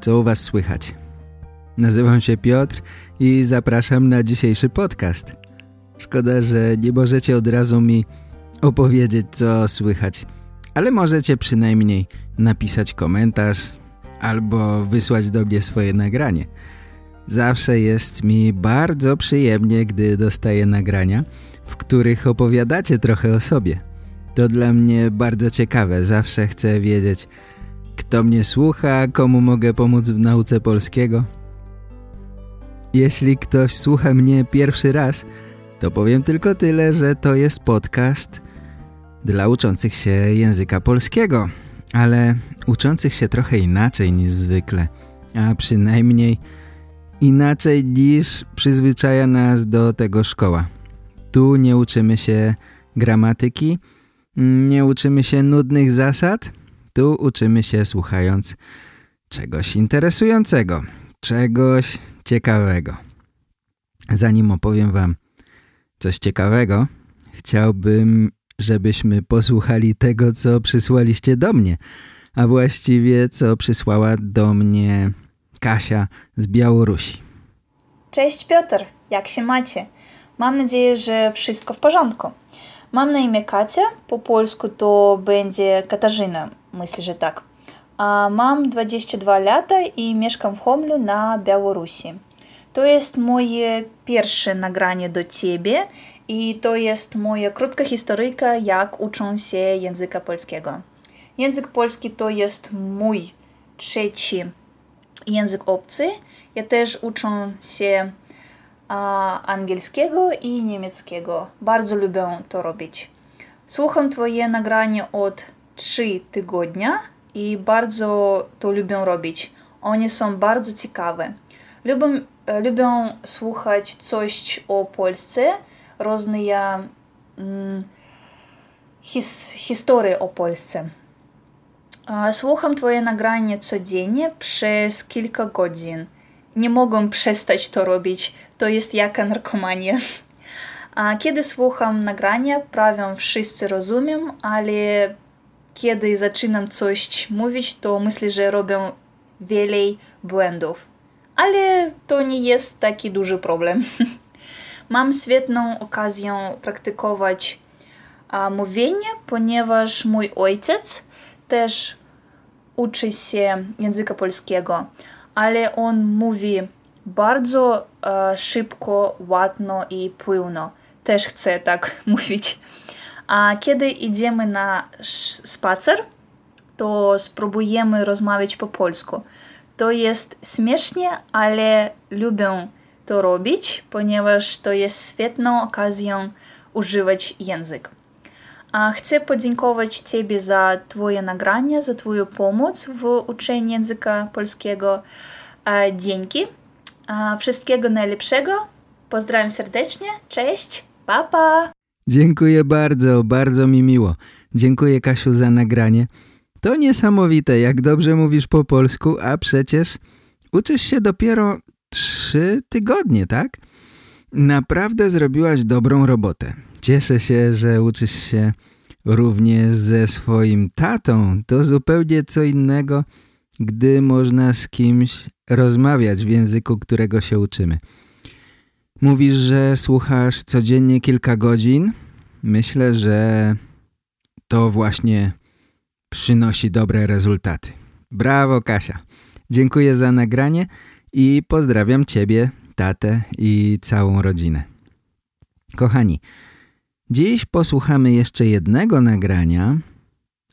Co u was słychać? Nazywam się Piotr i zapraszam na dzisiejszy podcast. Szkoda, że nie możecie od razu mi opowiedzieć, co słychać. Ale możecie przynajmniej napisać komentarz albo wysłać do mnie swoje nagranie. Zawsze jest mi bardzo przyjemnie, gdy dostaję nagrania, w których opowiadacie trochę o sobie. To dla mnie bardzo ciekawe. Zawsze chcę wiedzieć, kto mnie słucha, komu mogę pomóc w nauce polskiego. Jeśli ktoś słucha mnie pierwszy raz, to powiem tylko tyle, że to jest podcast dla uczących się języka polskiego, ale uczących się trochę inaczej niż zwykle, a przynajmniej inaczej niż przyzwyczaja nas do tego szkoła. Tu nie uczymy się gramatyki, nie uczymy się nudnych zasad, tu uczymy się słuchając czegoś interesującego, czegoś ciekawego. Zanim opowiem wam coś ciekawego, chciałbym, żebyśmy posłuchali tego, co przysłaliście do mnie, a właściwie co przysłała do mnie Kasia z Białorusi. Cześć Piotr, jak się macie? Mam nadzieję, że wszystko w porządku. Mam na imię Katia, po polsku to będzie Katarzyna, myślę, że tak. Mam 22 lata i mieszkam w Homlu na Białorusi. To jest moje pierwsze nagranie do Ciebie i to jest moja krótka historyjka, jak uczą się języka polskiego. Język polski to jest mój trzeci język obcy. Ja też uczę się angielskiego i niemieckiego. Bardzo lubię to robić. Słucham Twoje nagranie od 3 tygodnia i bardzo to lubię robić. One są bardzo ciekawe. Lubię, lubię słuchać coś o Polsce, różne mm, his, historie o Polsce. Słucham Twoje nagranie codziennie przez kilka godzin. Nie mogę przestać to robić. To jest jaka narkomania. A kiedy słucham nagrania, prawie wszyscy rozumiem, ale kiedy zaczynam coś mówić, to myślę, że robię wiele błędów. Ale to nie jest taki duży problem. Mam świetną okazję praktykować mówienie, ponieważ mój ojciec też uczy się języka polskiego, ale on mówi bardzo e, szybko, ładno i płynno. Też chcę tak mówić. A kiedy idziemy na spacer, to spróbujemy rozmawiać po polsku. To jest śmiesznie, ale lubię to robić, ponieważ to jest świetną okazją używać język. A chcę podziękować Ciebie za Twoje nagranie, za Twoją pomoc w uczeniu języka polskiego. Dzięki. Wszystkiego najlepszego. Pozdrawiam serdecznie. Cześć. Papa. Pa. Dziękuję bardzo, bardzo mi miło. Dziękuję Kasiu za nagranie. To niesamowite, jak dobrze mówisz po polsku, a przecież uczysz się dopiero trzy tygodnie, tak? Naprawdę zrobiłaś dobrą robotę. Cieszę się, że uczysz się również ze swoim tatą. To zupełnie co innego, gdy można z kimś rozmawiać w języku, którego się uczymy. Mówisz, że słuchasz codziennie kilka godzin. Myślę, że to właśnie przynosi dobre rezultaty. Brawo Kasia. Dziękuję za nagranie i pozdrawiam Ciebie, tatę i całą rodzinę. Kochani, dziś posłuchamy jeszcze jednego nagrania,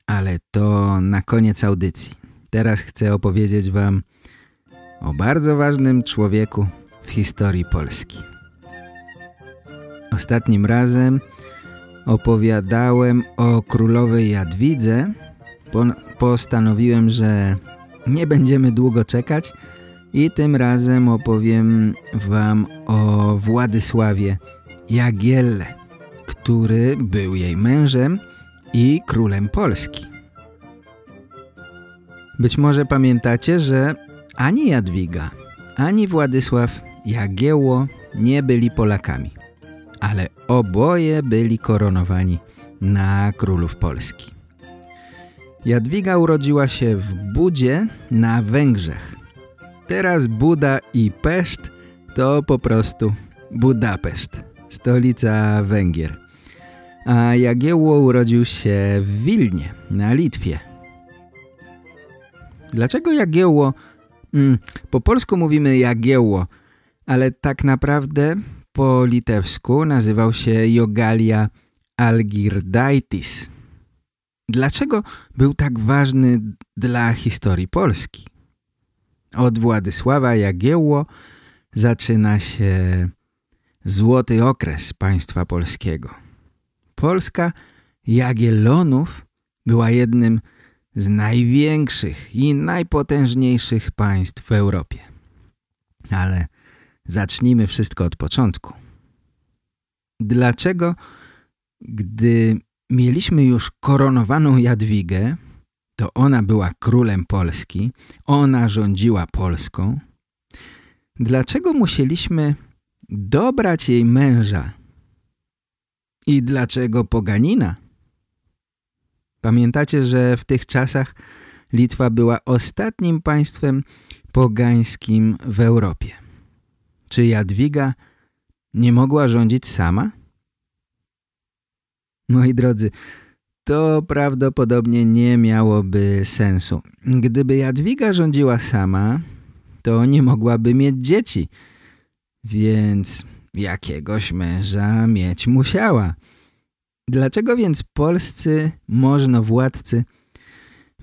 ale to na koniec audycji. Teraz chcę opowiedzieć Wam o bardzo ważnym człowieku w historii Polski. Ostatnim razem opowiadałem o królowej Jadwidze. Postanowiłem, że Nie będziemy długo czekać i tym razem opowiem wam o Władysławie Jagielle, który był jej mężem i królem Polski. Być może pamiętacie, że ani Jadwiga, ani Władysław Jagiełło nie byli Polakami, ale oboje byli koronowani na królów Polski. Jadwiga urodziła się w Budzie na Węgrzech. Teraz Buda i Peszt to po prostu Budapeszt, stolica Węgier. A Jagiełło urodził się w Wilnie, na Litwie. Dlaczego Jagiełło? Mm, po polsku mówimy Jagiełło, ale tak naprawdę po litewsku nazywał się Jogalia Algirdaitis. Dlaczego był tak ważny dla historii Polski? Od Władysława Jagiełło zaczyna się złoty okres państwa polskiego. Polska Jagiellonów była jednym z największych i najpotężniejszych państw w Europie. Ale zacznijmy wszystko od początku. Dlaczego, gdy mieliśmy już koronowaną Jadwigę, to ona była królem Polski, ona rządziła Polską, dlaczego musieliśmy dobrać jej męża i dlaczego poganina? Pamiętacie, że w tych czasach Litwa była ostatnim państwem pogańskim w Europie. Czy Jadwiga nie mogła rządzić sama? Moi drodzy, to prawdopodobnie nie miałoby sensu. Gdyby Jadwiga rządziła sama, to nie mogłaby mieć dzieci, więc jakiegoś męża mieć musiała. Dlaczego więc polscy możnowładcy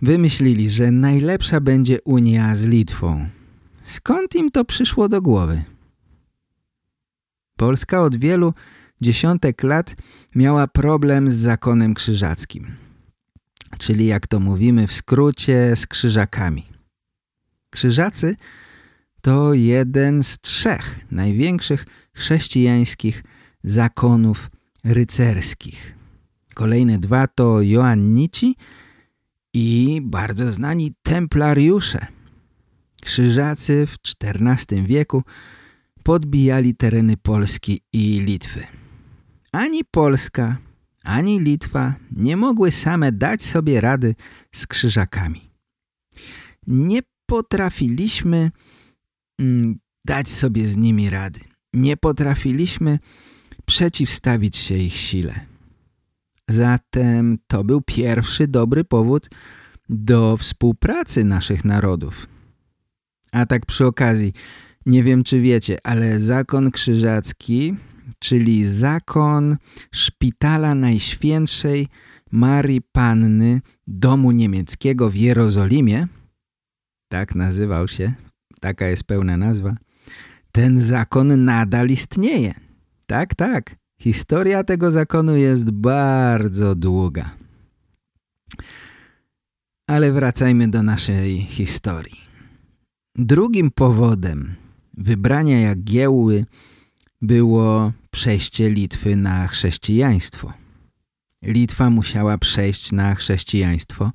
wymyślili, że najlepsza będzie Unia z Litwą? Skąd im to przyszło do głowy? Polska od wielu dziesiątek lat miała problem z zakonem krzyżackim. Czyli jak to mówimy w skrócie z krzyżakami. Krzyżacy to jeden z trzech największych chrześcijańskich zakonów rycerskich. Kolejne dwa to Joannici i bardzo znani templariusze. Krzyżacy w XIV wieku podbijali tereny Polski i Litwy. Ani Polska, ani Litwa nie mogły same dać sobie rady z krzyżakami. Nie potrafiliśmy mm, dać sobie z nimi rady. Nie potrafiliśmy przeciwstawić się ich sile. Zatem to był pierwszy dobry powód do współpracy naszych narodów. A tak przy okazji, nie wiem czy wiecie, ale zakon krzyżacki, czyli zakon szpitala Najświętszej Marii Panny domu niemieckiego w Jerozolimie, tak nazywał się, taka jest pełna nazwa, ten zakon nadal istnieje. Tak, tak. Historia tego zakonu jest bardzo długa. Ale wracajmy do naszej historii. Drugim powodem wybrania Jagiełły było przejście Litwy na chrześcijaństwo. Litwa musiała przejść na chrześcijaństwo.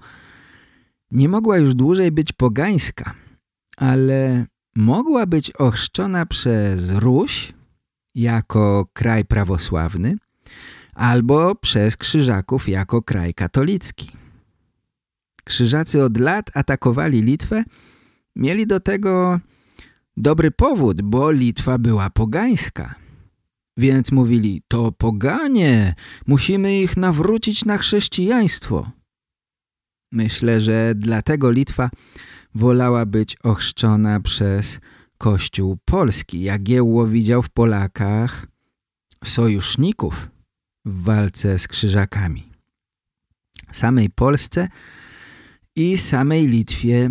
Nie mogła już dłużej być pogańska, ale mogła być ochrzczona przez Ruś jako kraj prawosławny albo przez krzyżaków jako kraj katolicki. Krzyżacy od lat atakowali Litwę, mieli do tego dobry powód, bo Litwa była pogańska. Więc mówili, to poganie, musimy ich nawrócić na chrześcijaństwo. Myślę, że dlatego Litwa wolała być ochrzczona przez Kościół polski. Jagiełło widział w Polakach sojuszników w walce z krzyżakami. Samej Polsce i samej Litwie,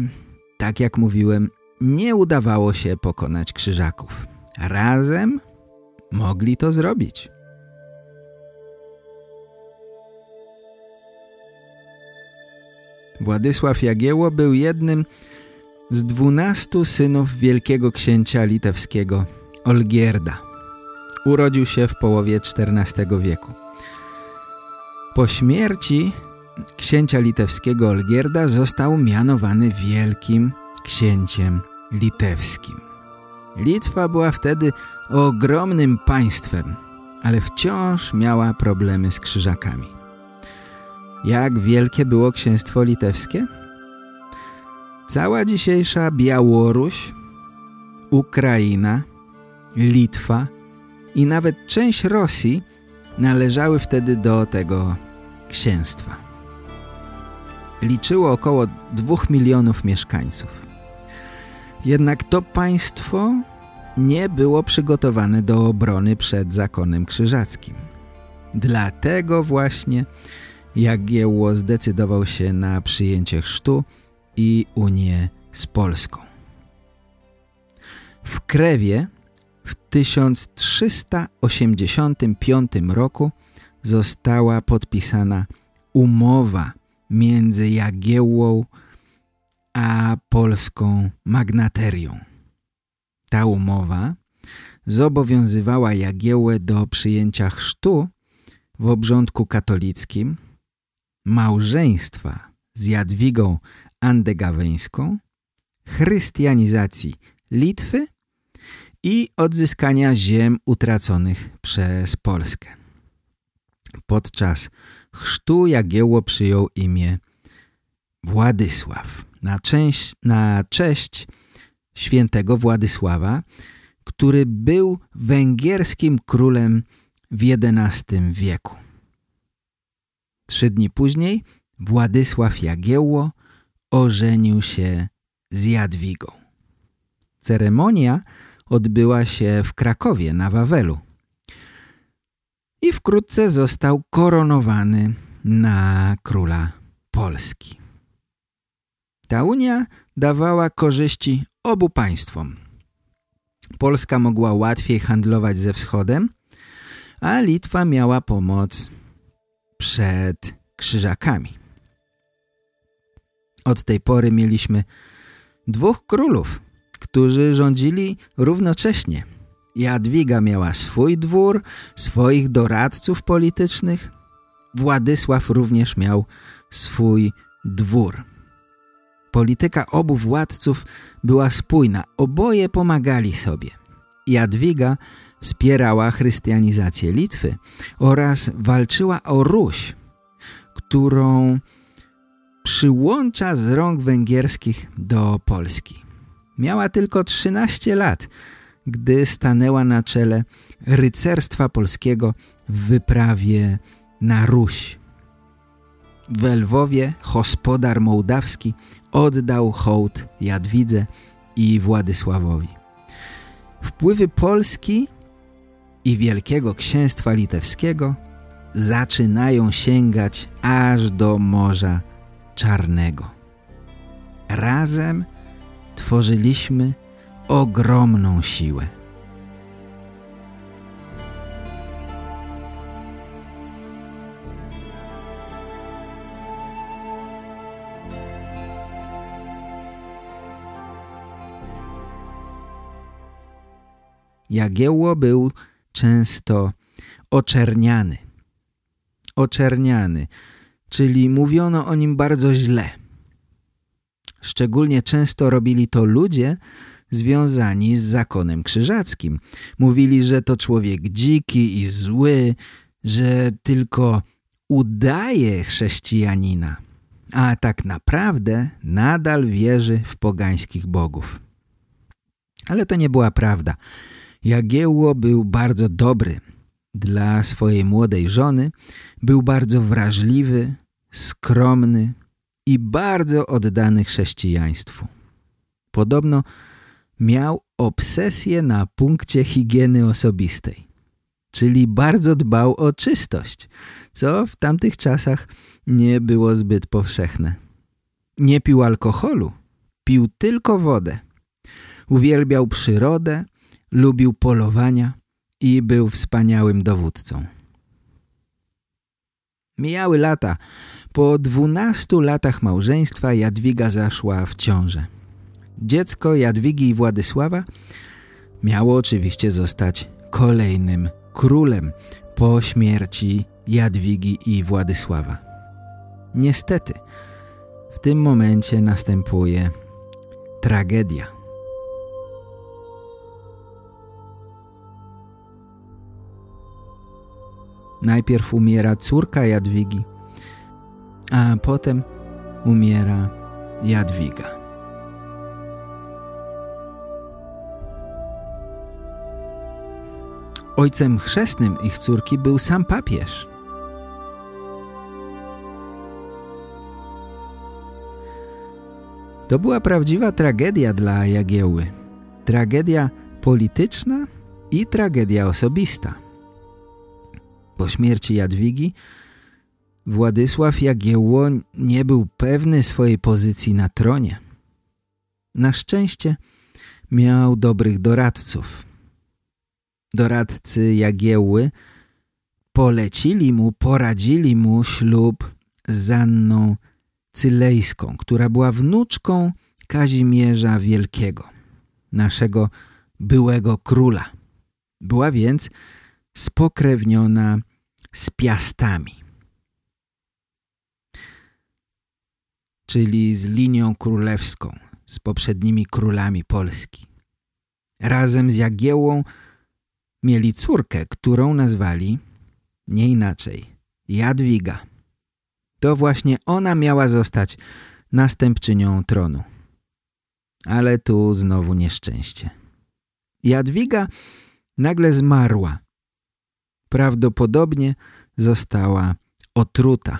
tak jak mówiłem, nie udawało się pokonać krzyżaków. Razem mogli to zrobić. Władysław Jagiełło był jednym z dwunastu synów wielkiego księcia litewskiego Olgierda. Urodził się w połowie XIV wieku. Po śmierci księcia litewskiego Olgierda został mianowany wielkim księciem litewskim. Litwa była wtedy ogromnym państwem, ale wciąż miała problemy z krzyżakami. Jak wielkie było księstwo litewskie? Cała dzisiejsza Białoruś, Ukraina, Litwa i nawet część Rosji należały wtedy do tego księstwa. Liczyło około dwóch milionów mieszkańców. Jednak to państwo nie było przygotowane do obrony przed zakonem krzyżackim. Dlatego właśnie Jagiełło zdecydował się na przyjęcie chrztu i unię z Polską. W Krewie w 1385 roku została podpisana umowa między Jagiełłą a polską magnaterią. Ta umowa zobowiązywała Jagiełłę do przyjęcia chrztu w obrządku katolickim, małżeństwa z Jadwigą Andegaweńską, chrystianizacji Litwy i odzyskania ziem utraconych przez Polskę. Podczas chrztu Jagiełło przyjął imię Władysław na, część, na cześć świętego Władysława, który był węgierskim królem w XI wieku. Trzy dni później Władysław Jagiełło ożenił się z Jadwigą. Ceremonia odbyła się w Krakowie na Wawelu i wkrótce został koronowany na króla Polski. Ta unia dawała korzyści obu państwom. Polska mogła łatwiej handlować ze wschodem, a Litwa miała pomoc przed krzyżakami. Od tej pory mieliśmy dwóch królów, którzy rządzili równocześnie. Jadwiga miała swój dwór, swoich doradców politycznych. Władysław również miał swój dwór. Polityka obu władców była spójna, oboje pomagali sobie. Jadwiga wspierała chrystianizację Litwy oraz walczyła o Ruś, którą przyłącza z rąk węgierskich do Polski. Miała tylko 13 lat, gdy stanęła na czele rycerstwa polskiego w wyprawie na Ruś. W Lwowie gospodar mołdawski oddał hołd Jadwidze i Władysławowi. Wpływy Polski i Wielkiego Księstwa Litewskiego zaczynają sięgać aż do Morza Czarnego. Razem tworzyliśmy ogromną siłę. Jagiełło był często oczerniany. Oczerniany, czyli mówiono o nim bardzo źle. Szczególnie często robili to ludzie związani z zakonem krzyżackim. Mówili, że to człowiek dziki i zły, że tylko udaje chrześcijanina, a tak naprawdę nadal wierzy w pogańskich bogów. Ale to nie była prawda. Jagiełło był bardzo dobry dla swojej młodej żony, był bardzo wrażliwy, skromny i bardzo oddany chrześcijaństwu. Podobno miał obsesję na punkcie higieny osobistej, czyli bardzo dbał o czystość, co w tamtych czasach nie było zbyt powszechne. Nie pił alkoholu, pił tylko wodę. Uwielbiał przyrodę, lubił polowania i był wspaniałym dowódcą. Mijały lata. Po dwunastu latach małżeństwa Jadwiga zaszła w ciążę. Dziecko Jadwigi i Władysława miało oczywiście zostać kolejnym królem po śmierci Jadwigi i Władysława. Niestety, w tym momencie następuje tragedia. Najpierw umiera córka Jadwigi, a potem umiera Jadwiga. Ojcem chrzestnym ich córki był sam papież. To była prawdziwa tragedia dla Jagieły. Tragedia polityczna i tragedia osobista. Po śmierci Jadwigi Władysław Jagiełło nie był pewny swojej pozycji na tronie. Na szczęście miał dobrych doradców. Doradcy Jagiełły polecili mu, poradzili mu ślub z Anną Cylejską, która była wnuczką Kazimierza Wielkiego, naszego byłego króla. Była więc spokrewniona z Piastami, czyli z linią królewską, z poprzednimi królami Polski. Razem z Jagiełą mieli córkę, którą nazwali nie inaczej Jadwiga. To właśnie ona miała zostać następczynią tronu. Ale tu znowu nieszczęście. Jadwiga nagle zmarła. Prawdopodobnie została otruta.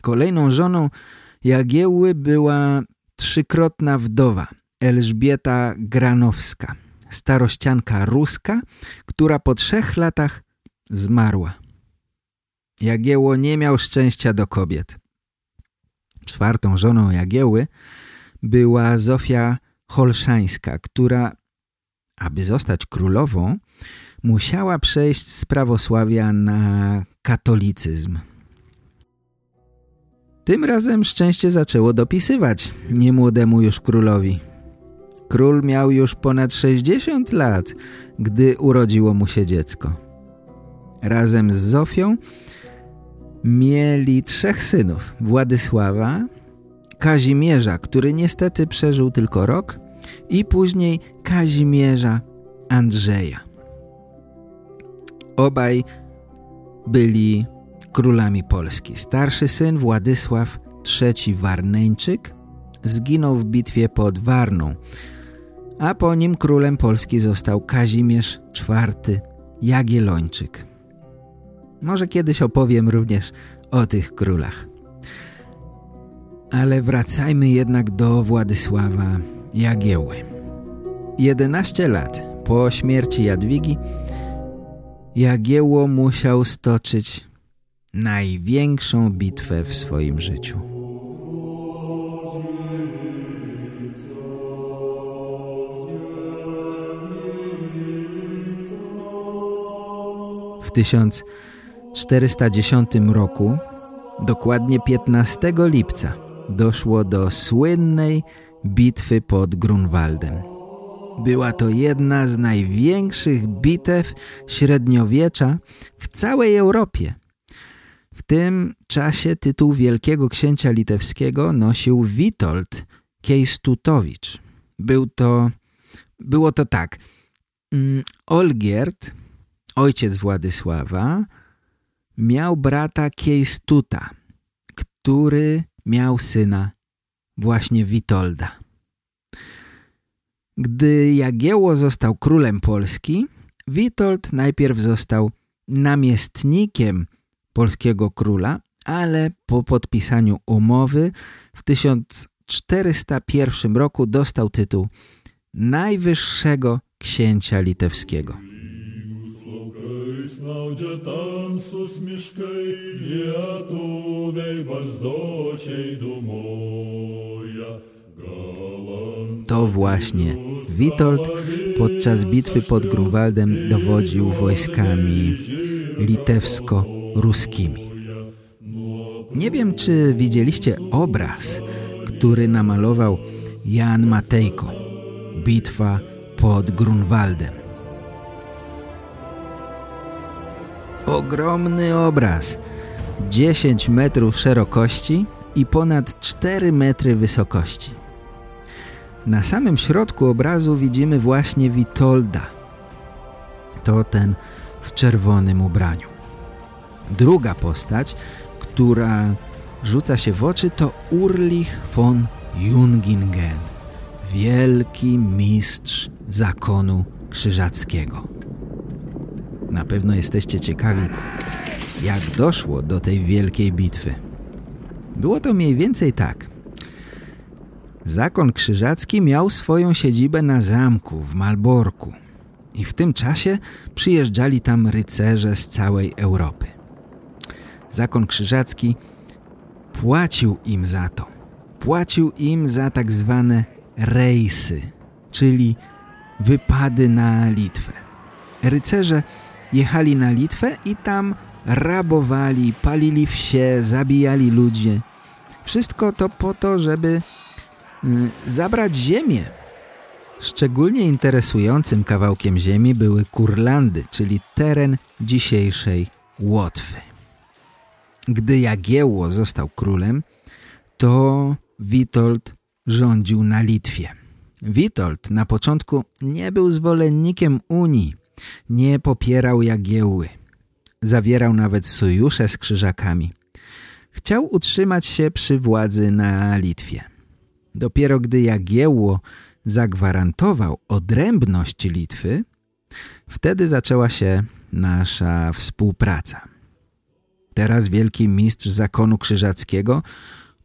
Kolejną żoną Jagiełły była trzykrotna wdowa Elżbieta Granowska, starościanka ruska, która po trzech latach zmarła. Jagiełło nie miał szczęścia do kobiet. Czwartą żoną Jagieły była Zofia Holszańska, która, aby zostać królową, musiała przejść z prawosławia na katolicyzm. Tym razem szczęście zaczęło dopisywać niemłodemu już królowi. Król miał już ponad 60 lat, gdy urodziło mu się dziecko. Razem z Zofią mieli trzech synów. Władysława, Kazimierza, który niestety przeżył tylko rok i później Kazimierza Andrzeja. Obaj byli królami Polski. Starszy syn Władysław III Warneńczyk zginął w bitwie pod Warną, a po nim królem Polski został Kazimierz IV Jagiellończyk. Może kiedyś opowiem również o tych królach. Ale wracajmy jednak do Władysława Jagieły. 11 lat po śmierci Jadwigi Jagiełło musiał stoczyć największą bitwę w swoim życiu. W 1410 roku, dokładnie 15 lipca, doszło do słynnej bitwy pod Grunwaldem. Była to jedna z największych bitew średniowiecza w całej Europie. W tym czasie tytuł wielkiego księcia litewskiego nosił Witold Kiejstutowicz. Był to, było to tak. Mm, Olgierd, ojciec Władysława, miał brata Kiejstuta, który miał syna właśnie Witolda. Gdy Jagiełło został królem Polski, Witold najpierw został namiestnikiem polskiego króla, ale po podpisaniu umowy w 1401 roku dostał tytuł najwyższego księcia litewskiego. To właśnie Witold podczas bitwy pod Grunwaldem dowodził wojskami litewsko-ruskimi. Nie wiem, czy widzieliście obraz, który namalował Jan Matejko. Bitwa pod Grunwaldem. Ogromny obraz. 10 metrów szerokości i ponad 4 metry wysokości. Na samym środku obrazu widzimy właśnie Witolda. To ten w czerwonym ubraniu. Druga postać, która rzuca się w oczy to Urlich von Jungingen, wielki mistrz zakonu krzyżackiego. Na pewno jesteście ciekawi, jak doszło do tej wielkiej bitwy. Było to mniej więcej tak. Zakon krzyżacki miał swoją siedzibę na zamku w Malborku i w tym czasie przyjeżdżali tam rycerze z całej Europy. Zakon krzyżacki płacił im za to. Płacił im za tak zwane rejsy, czyli wypady na Litwę. Rycerze jechali na Litwę i tam rabowali, palili wsie, zabijali ludzi. Wszystko to po to, żeby zabrać ziemię. Szczególnie interesującym kawałkiem ziemi były Kurlandy, czyli teren dzisiejszej Łotwy. Gdy Jagiełło został królem, to Witold rządził na Litwie. Witold na początku nie był zwolennikiem Unii, nie popierał Jagiełły. Zawierał nawet sojusze z krzyżakami. Chciał utrzymać się przy władzy na Litwie. Dopiero gdy Jagiełło zagwarantował odrębność Litwy, wtedy zaczęła się nasza współpraca. Teraz wielki mistrz zakonu krzyżackiego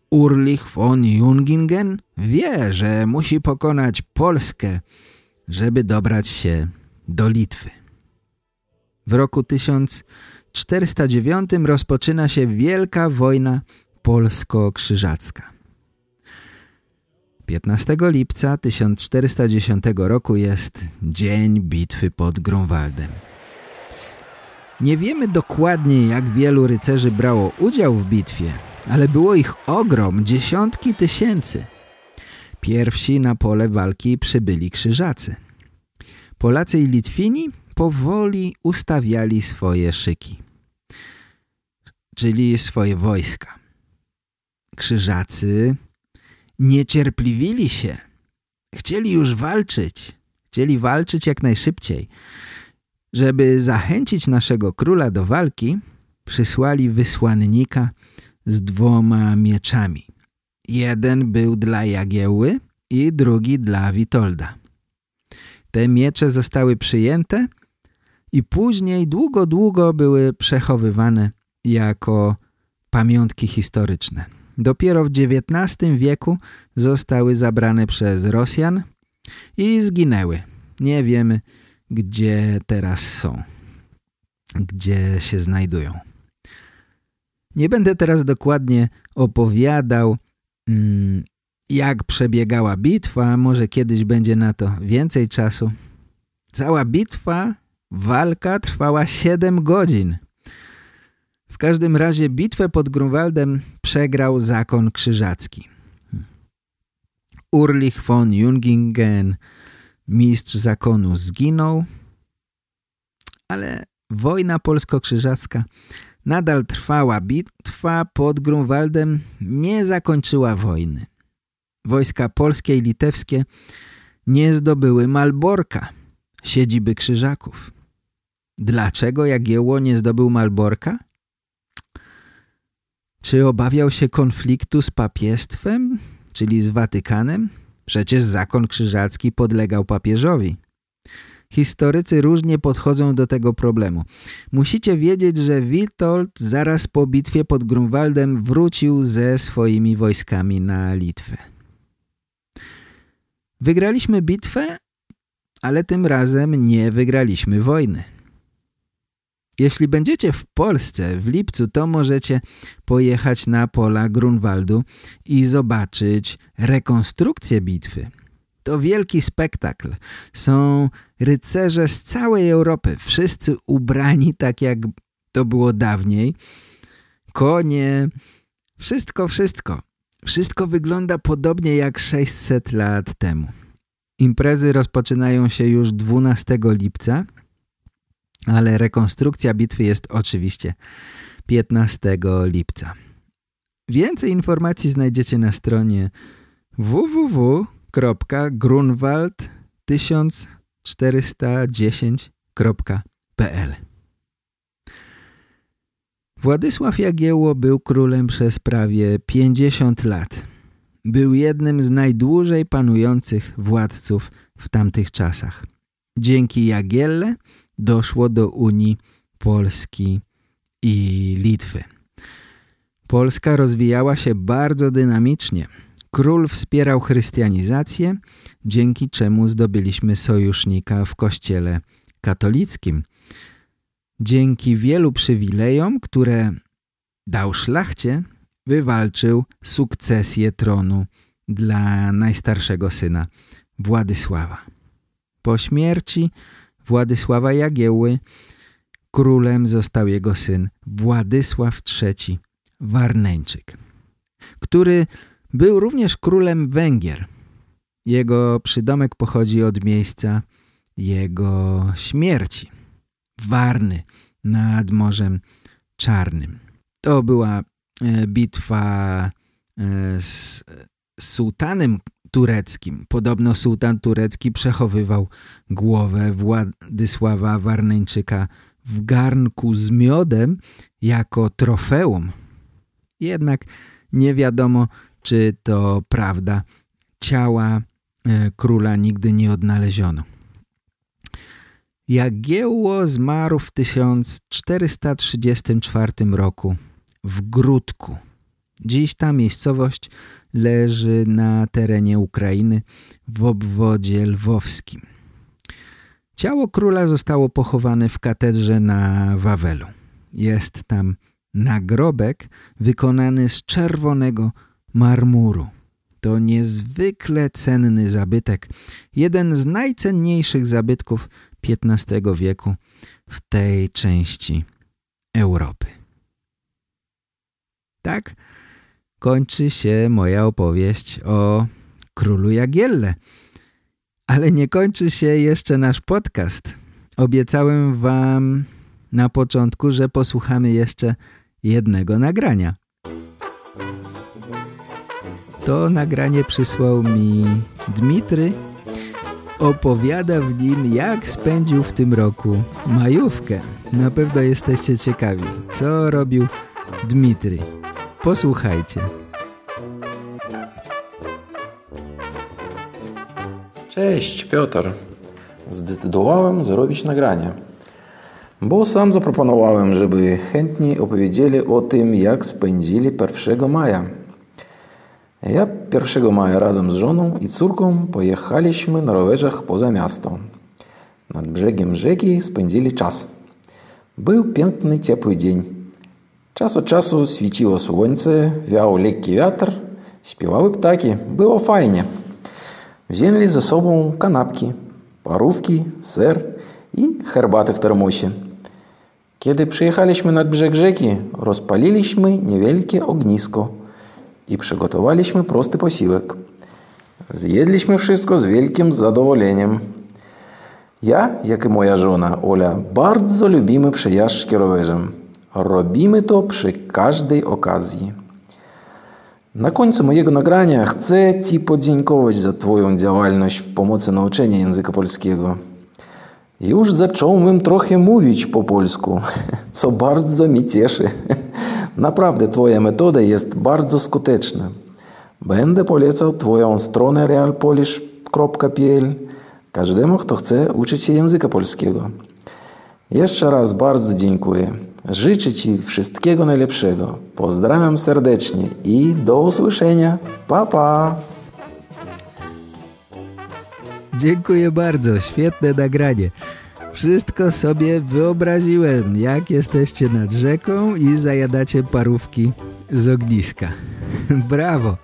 Urlich von Jungingen wie, że musi pokonać Polskę, żeby dobrać się do Litwy. W roku 1409 rozpoczyna się Wielka Wojna Polsko-Krzyżacka. 15 lipca 1410 roku jest dzień bitwy pod Grunwaldem. Nie wiemy dokładnie jak wielu rycerzy brało udział w bitwie, ale było ich ogrom, dziesiątki tysięcy. Pierwsi na pole walki przybyli krzyżacy. Polacy i Litwini powoli ustawiali swoje szyki, czyli swoje wojska. Krzyżacy niecierpliwili się. Chcieli już walczyć. Chcieli walczyć jak najszybciej. Żeby zachęcić naszego króla do walki, przysłali wysłannika z dwoma mieczami. Jeden był dla Jagieły i drugi dla Witolda. Te miecze zostały przyjęte i później długo, długo były przechowywane jako pamiątki historyczne. Dopiero w XIX wieku zostały zabrane przez Rosjan i zginęły. Nie wiemy, gdzie teraz są, gdzie się znajdują. Nie będę teraz dokładnie opowiadał, mm, jak przebiegała bitwa, może kiedyś będzie na to więcej czasu. Cała bitwa, walka trwała 7 godzin. W każdym razie bitwę pod Grunwaldem przegrał zakon krzyżacki. Urlich von Jungingen, mistrz zakonu, zginął, ale wojna polsko-krzyżacka nadal trwała. Bitwa pod Grunwaldem nie zakończyła wojny. Wojska polskie i litewskie nie zdobyły Malborka, siedziby krzyżaków. Dlaczego Jagiełło nie zdobył Malborka? Czy obawiał się konfliktu z papiestwem, czyli z Watykanem? Przecież zakon krzyżacki podlegał papieżowi. Historycy różnie podchodzą do tego problemu. Musicie wiedzieć, że Witold zaraz po bitwie pod Grunwaldem wrócił ze swoimi wojskami na Litwę. Wygraliśmy bitwę, ale tym razem nie wygraliśmy wojny. Jeśli będziecie w Polsce w lipcu, to możecie pojechać na pola Grunwaldu i zobaczyć rekonstrukcję bitwy. To wielki spektakl. Są rycerze z całej Europy, wszyscy ubrani tak jak to było dawniej. Konie, wszystko, wszystko. Wszystko wygląda podobnie jak 600 lat temu. Imprezy rozpoczynają się już 12 lipca, ale rekonstrukcja bitwy jest oczywiście 15 lipca. Więcej informacji znajdziecie na stronie www.grunwald1410.pl Władysław Jagiełło był królem przez prawie 50 lat. Był jednym z najdłużej panujących władców w tamtych czasach. Dzięki Jagielle doszło do Unii Polski i Litwy. Polska rozwijała się bardzo dynamicznie. Król wspierał chrystianizację, dzięki czemu zdobyliśmy sojusznika w kościele katolickim. Dzięki wielu przywilejom, które dał szlachcie, wywalczył sukcesję tronu dla najstarszego syna Władysława. Po śmierci Władysława Jagiełły królem został jego syn Władysław III Warneńczyk, który był również królem Węgier. Jego przydomek pochodzi od miejsca jego śmierci. Warny nad Morzem Czarnym. To była e, bitwa e, z sułtanem tureckim. Podobno sułtan turecki przechowywał głowę Władysława Warneńczyka w garnku z miodem jako trofeum. Jednak nie wiadomo, czy to prawda. Ciała e, króla nigdy nie odnaleziono. Jagiełło zmarł w 1434 roku w Grudku. Dziś ta miejscowość leży na terenie Ukrainy w obwodzie lwowskim. Ciało króla zostało pochowane w katedrze na Wawelu. Jest tam nagrobek wykonany z czerwonego marmuru. To niezwykle cenny zabytek, jeden z najcenniejszych zabytków XV wieku w tej części Europy. Tak kończy się moja opowieść o królu Jagielle. Ale nie kończy się jeszcze nasz podcast. Obiecałem wam na początku, że posłuchamy jeszcze jednego nagrania. To nagranie przysłał mi Dmitry. Opowiada w nim, jak spędził w tym roku majówkę. Na pewno jesteście ciekawi, co robił Dmitry. Posłuchajcie. Cześć, Piotr. Zdecydowałem zrobić nagranie. Bo sam zaproponowałem, żeby chętni opowiedzieli o tym, jak spędzili 1 maja. Ja 1 maja razem z żoną i córką pojechaliśmy na rowerzach poza miasto. Nad brzegiem rzeki spędzili czas. Był piękny, ciepły dzień. Czas od czasu świeciło słońce, wiał lekki wiatr, śpiewały ptaki. Było fajnie. Wzięli ze sobą kanapki, parówki, ser i herbatę w termosie. Kiedy przyjechaliśmy nad brzeg rzeki, rozpaliliśmy niewielkie ognisko i przygotowaliśmy prosty posiłek. Zjedliśmy wszystko z wielkim zadowoleniem. Ja, jak i moja żona Ola, bardzo lubimy przejażdżki rowerzem. Robimy to przy każdej okazji. Na końcu mojego nagrania chcę Ci podziękować za Twoją działalność w pomocy nauczenia języka polskiego. Już zacząłem trochę mówić po polsku, co bardzo mnie cieszy. Naprawdę Twoja metoda jest bardzo skuteczna. Będę polecał Twoją stronę realpolish.pl każdemu, kto chce uczyć się języka polskiego. Jeszcze raz bardzo dziękuję. Życzę Ci wszystkiego najlepszego. Pozdrawiam serdecznie i do usłyszenia. Pa, pa! Dziękuję bardzo, świetne nagranie. Wszystko sobie wyobraziłem, jak jesteście nad rzeką i zajadacie parówki z ogniska. Brawo!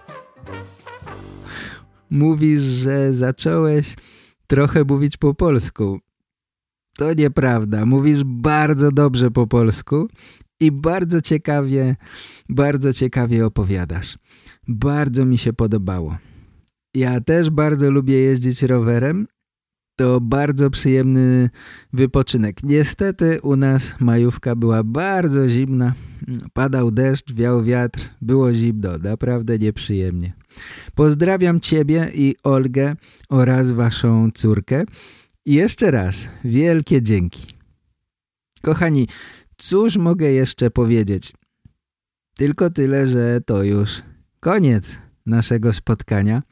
Mówisz, że zacząłeś trochę mówić po polsku. To nieprawda. Mówisz bardzo dobrze po polsku i bardzo ciekawie, bardzo ciekawie opowiadasz. Bardzo mi się podobało. Ja też bardzo lubię jeździć rowerem. To bardzo przyjemny wypoczynek. Niestety u nas majówka była bardzo zimna. Padał deszcz, wiał wiatr, było zimno, naprawdę nieprzyjemnie. Pozdrawiam Ciebie i Olgę oraz Waszą córkę. I jeszcze raz wielkie dzięki. Kochani, cóż mogę jeszcze powiedzieć? Tylko tyle, że to już koniec naszego spotkania.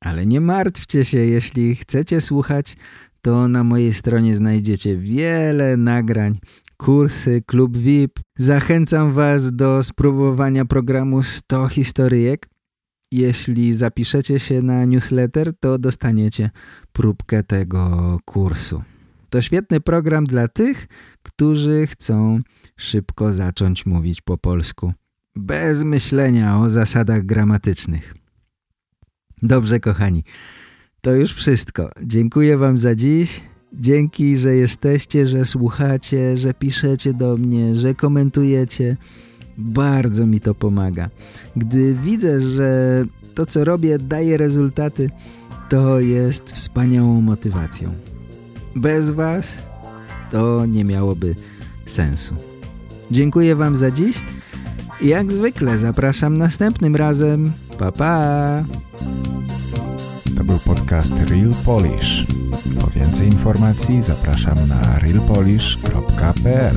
Ale nie martwcie się, jeśli chcecie słuchać, to na mojej stronie znajdziecie wiele nagrań, kursy, klub VIP. Zachęcam Was do spróbowania programu 100 historyjek. Jeśli zapiszecie się na newsletter, to dostaniecie próbkę tego kursu. To świetny program dla tych, którzy chcą szybko zacząć mówić po polsku. Bez myślenia o zasadach gramatycznych. Dobrze, kochani. To już wszystko. Dziękuję Wam za dziś. Dzięki, że jesteście, że słuchacie, że piszecie do mnie, że komentujecie. Bardzo mi to pomaga. Gdy widzę, że to, co robię, daje rezultaty, to jest wspaniałą motywacją. Bez Was to nie miałoby sensu. Dziękuję Wam za dziś. Jak zwykle zapraszam następnym razem. Pa, pa! To był podcast Real Polish. Po więcej informacji zapraszam na realpolish.pl